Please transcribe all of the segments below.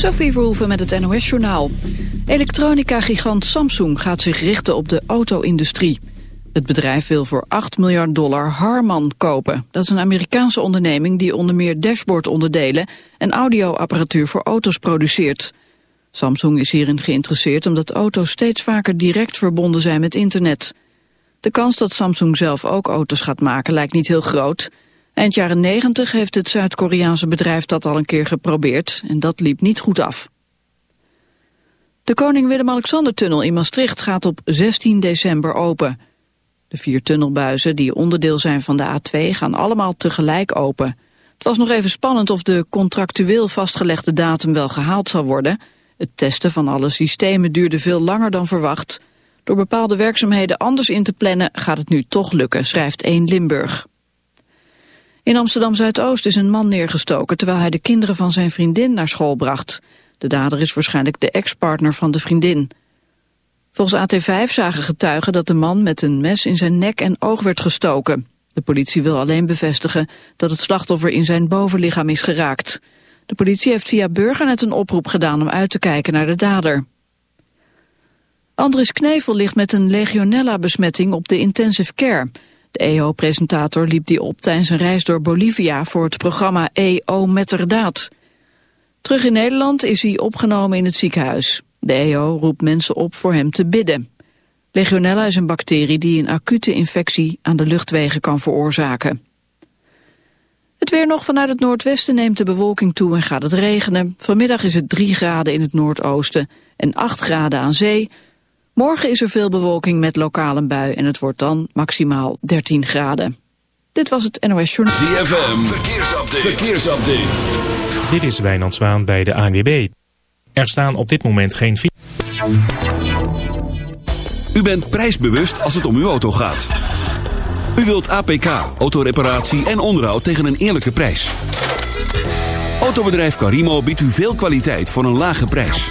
Sophie Verhoeven met het NOS-journaal. Elektronica-gigant Samsung gaat zich richten op de auto-industrie. Het bedrijf wil voor 8 miljard dollar Harman kopen. Dat is een Amerikaanse onderneming die onder meer dashboardonderdelen... en audioapparatuur voor auto's produceert. Samsung is hierin geïnteresseerd omdat auto's steeds vaker direct verbonden zijn met internet. De kans dat Samsung zelf ook auto's gaat maken lijkt niet heel groot... Eind jaren 90 heeft het Zuid-Koreaanse bedrijf dat al een keer geprobeerd en dat liep niet goed af. De Koning Willem-Alexander-tunnel in Maastricht gaat op 16 december open. De vier tunnelbuizen die onderdeel zijn van de A2 gaan allemaal tegelijk open. Het was nog even spannend of de contractueel vastgelegde datum wel gehaald zal worden. Het testen van alle systemen duurde veel langer dan verwacht. Door bepaalde werkzaamheden anders in te plannen gaat het nu toch lukken, schrijft 1 Limburg. In Amsterdam-Zuidoost is een man neergestoken terwijl hij de kinderen van zijn vriendin naar school bracht. De dader is waarschijnlijk de ex-partner van de vriendin. Volgens AT5 zagen getuigen dat de man met een mes in zijn nek en oog werd gestoken. De politie wil alleen bevestigen dat het slachtoffer in zijn bovenlichaam is geraakt. De politie heeft via Burgernet een oproep gedaan om uit te kijken naar de dader. Andries Knevel ligt met een legionella-besmetting op de intensive care. De EO-presentator liep die op tijdens een reis door Bolivia voor het programma EO Metterdaad. Terug in Nederland is hij opgenomen in het ziekenhuis. De EO roept mensen op voor hem te bidden. Legionella is een bacterie die een acute infectie aan de luchtwegen kan veroorzaken. Het weer nog vanuit het noordwesten neemt de bewolking toe en gaat het regenen. Vanmiddag is het 3 graden in het noordoosten en 8 graden aan zee. Morgen is er veel bewolking met lokale bui en het wordt dan maximaal 13 graden. Dit was het NOS Journal. ZFM, verkeersupdate. verkeersupdate. Dit is Wijnand Zwaan bij de ANWB. Er staan op dit moment geen... U bent prijsbewust als het om uw auto gaat. U wilt APK, autoreparatie en onderhoud tegen een eerlijke prijs. Autobedrijf Carimo biedt u veel kwaliteit voor een lage prijs.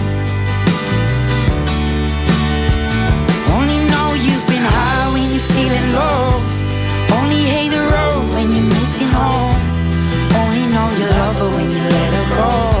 You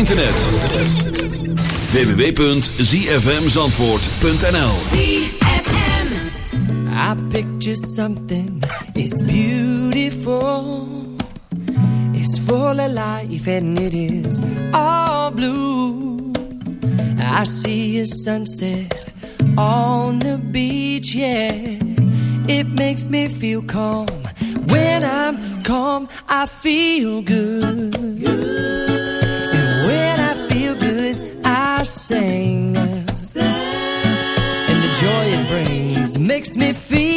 internet. www.zfmzandvoort.nl I picture something, it's beautiful. It's full of life and it is all blue. I see a sunset on the beach, yeah. It makes me feel calm. When I'm calm, I feel good. good. makes me feel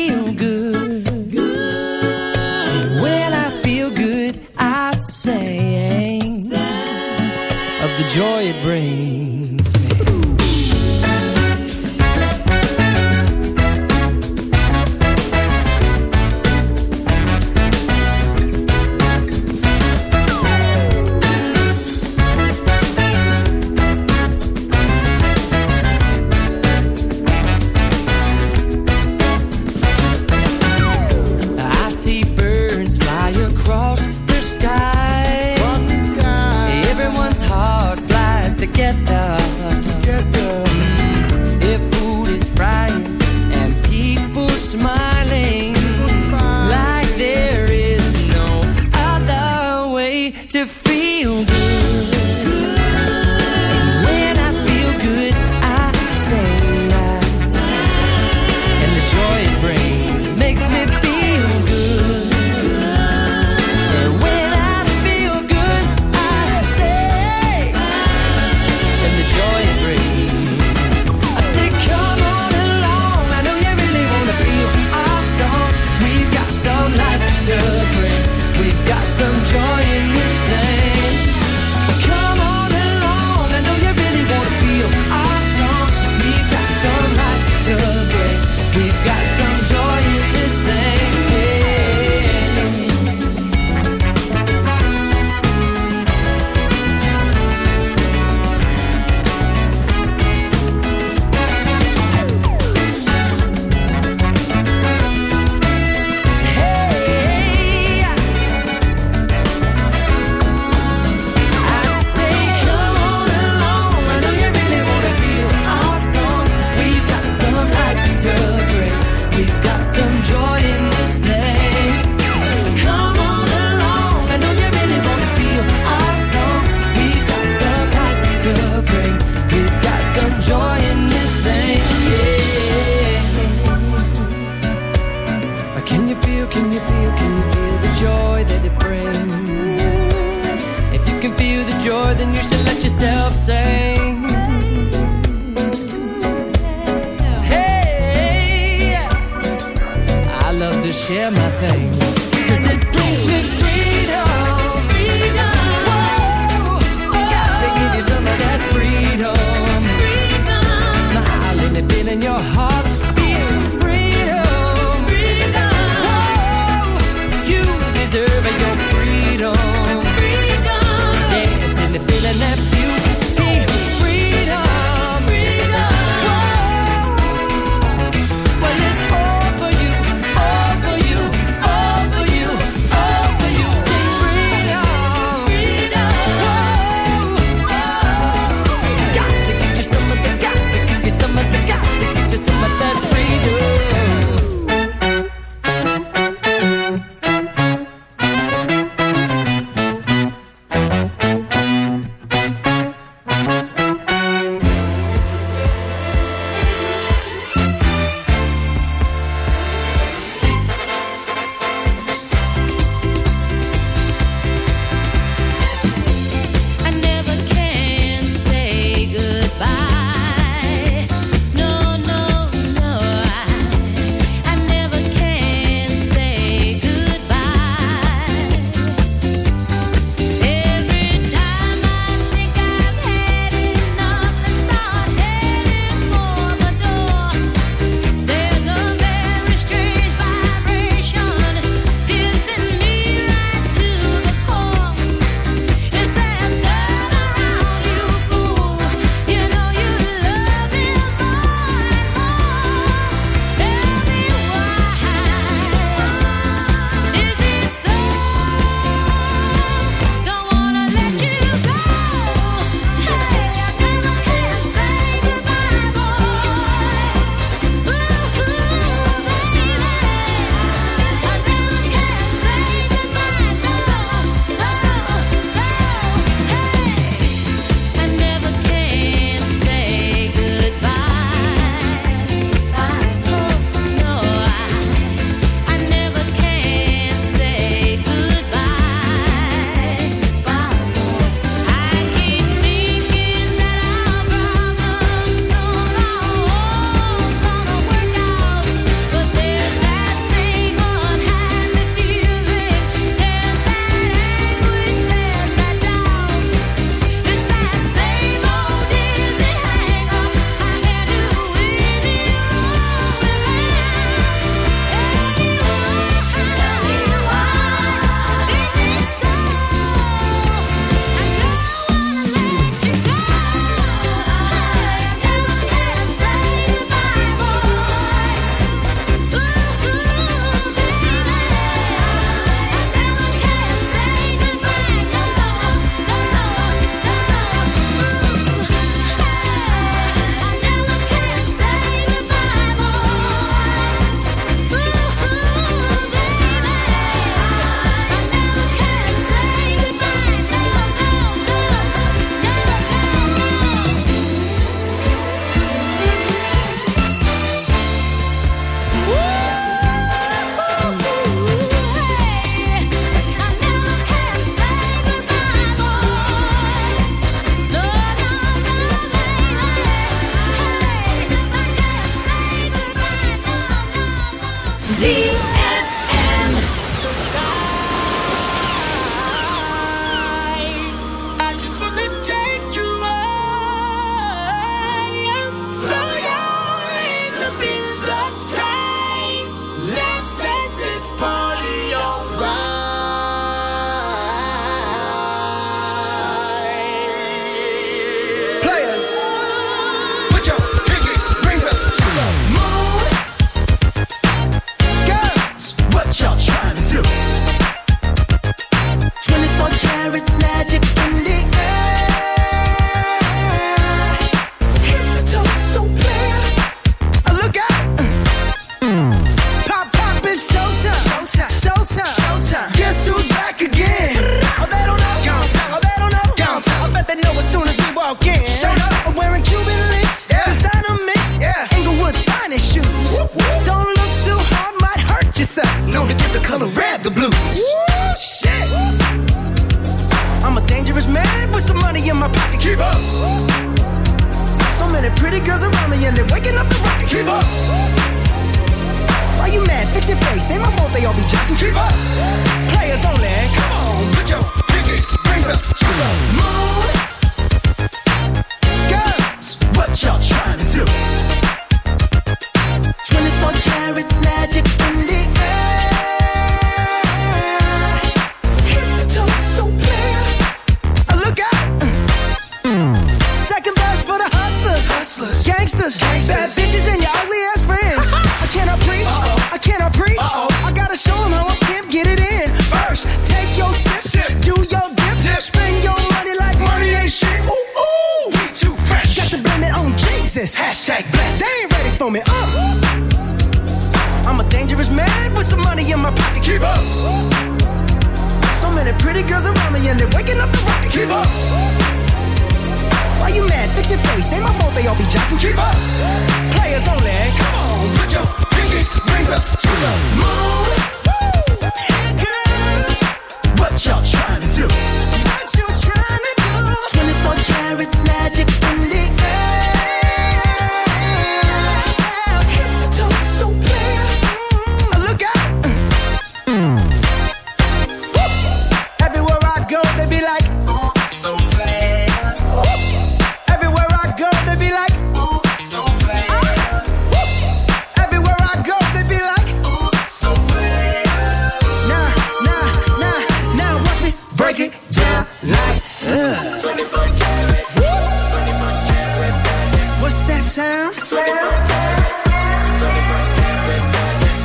sound?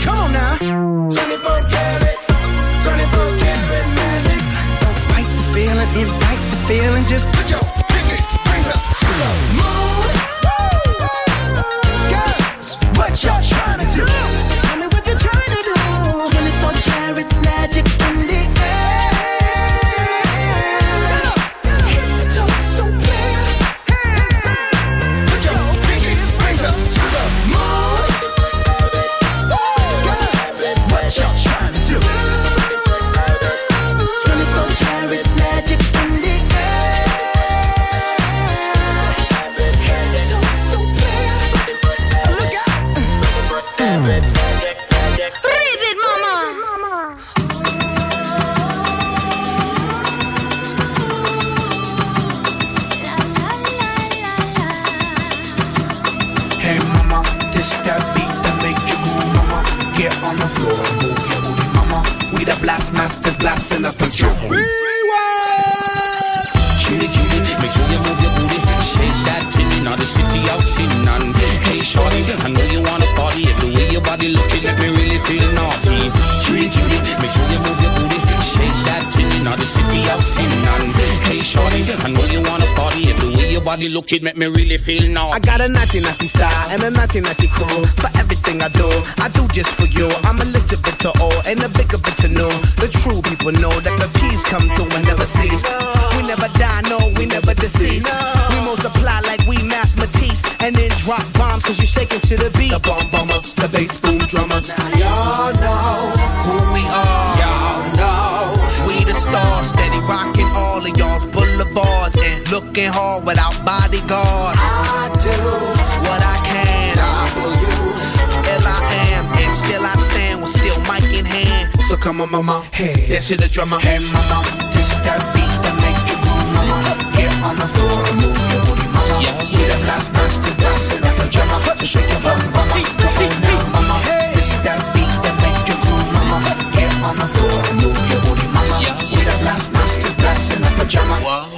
Come on now. 24 karat, 24 karat magic. Don't fight the feeling, invite the feeling. Just put your looking, make me really feel naughty. I got a naughty naughty style and a naughty naughty crew. For everything I do, I do just for you. I'm a little bit to old and a bigger bit to know. The true people know that looking hard without bodyguards. I do what I can. L I am, and still I stand with still mic in hand. So come on, mama, hey, that's it, the drummer. Hey, mama, this that beat that make you move, mama. Get on the floor and move your booty, mama. Yeah, yeah. We the last master dancing like a drummer. So shake your bum, mama. Come on now, mama. This that beat that make you groove, mama. Get on the floor and move your booty, mama. Yeah, We the last master dancing like a drummer. We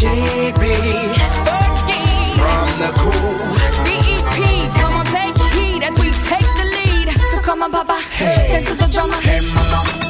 She be from the cool. BEP, come on, take heed as we take the lead. So come on, Papa, dance to the drummer. Hey, mama,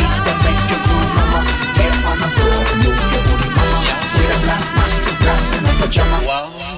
pajama. Get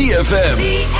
ZFM.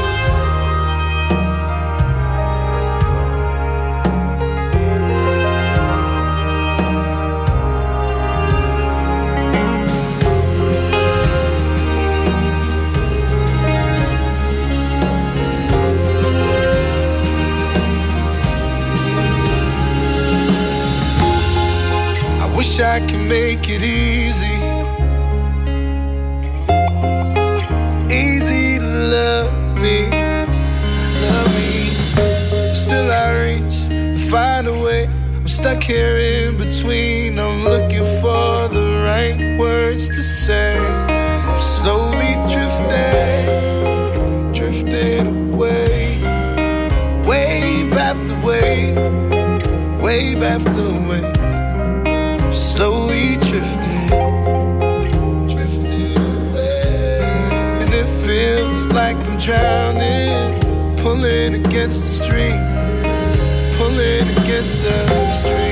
Wish I could make it easy. Easy to love me, love me. Still I reach, find a way. I'm stuck here feels like I'm drowning, pulling against the stream, pulling against the stream.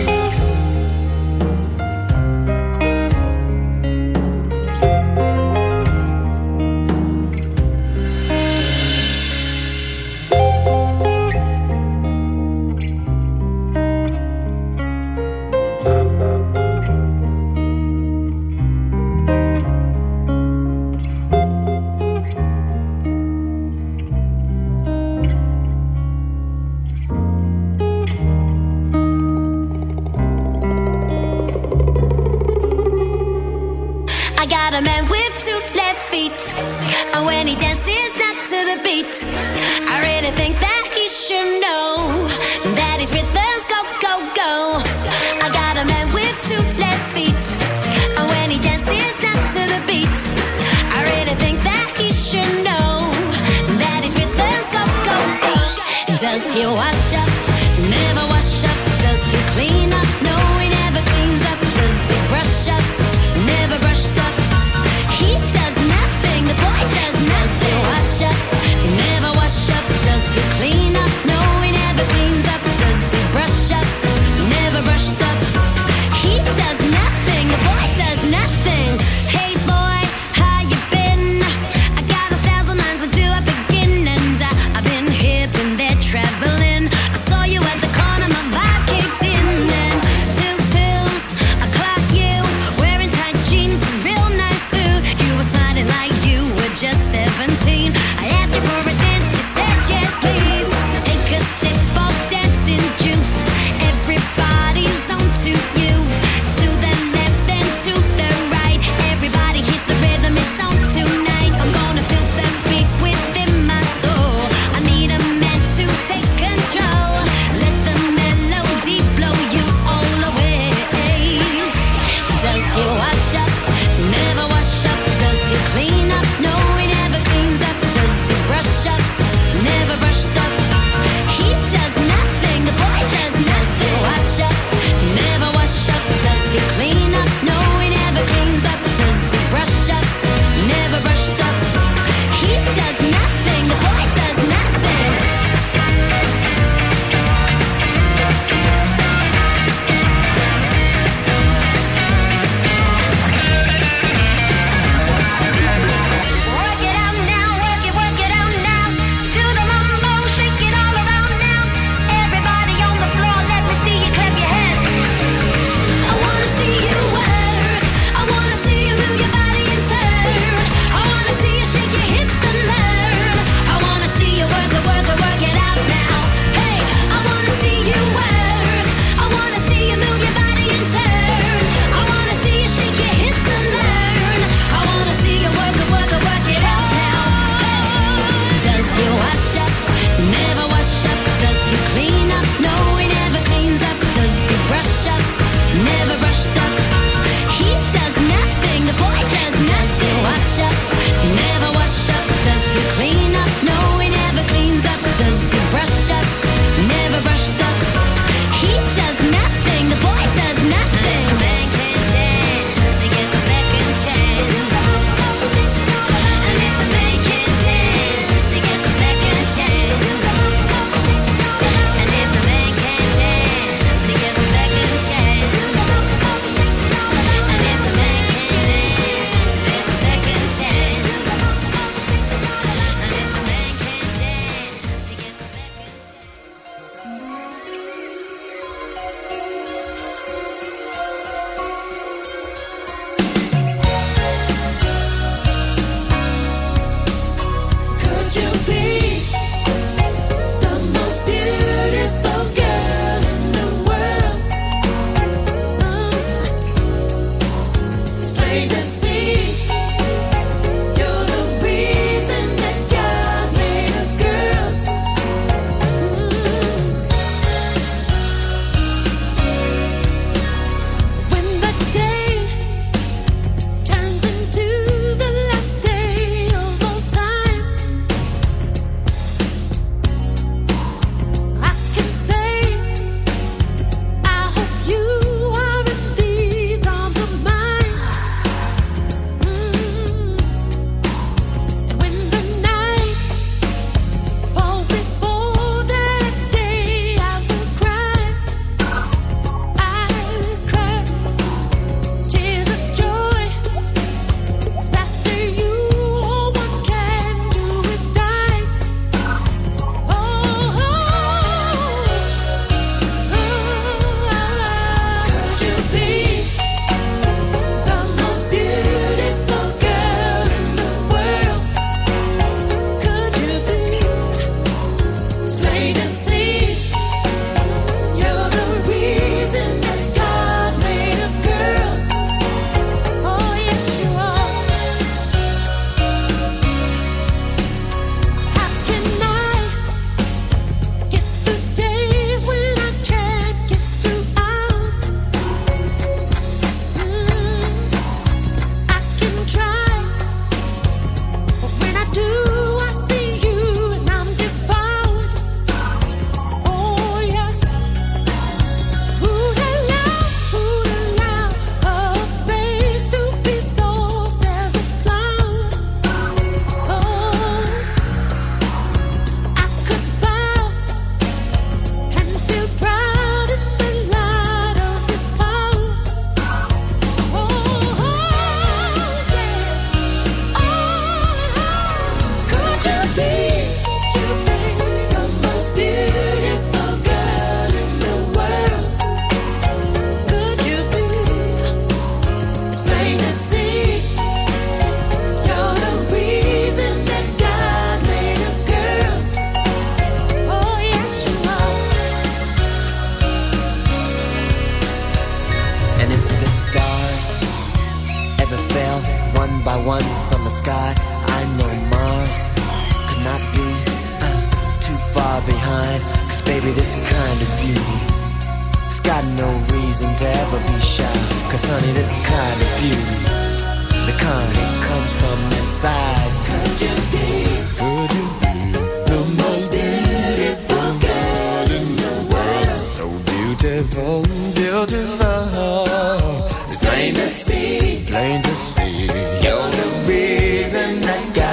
날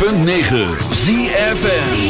106.9 ZFN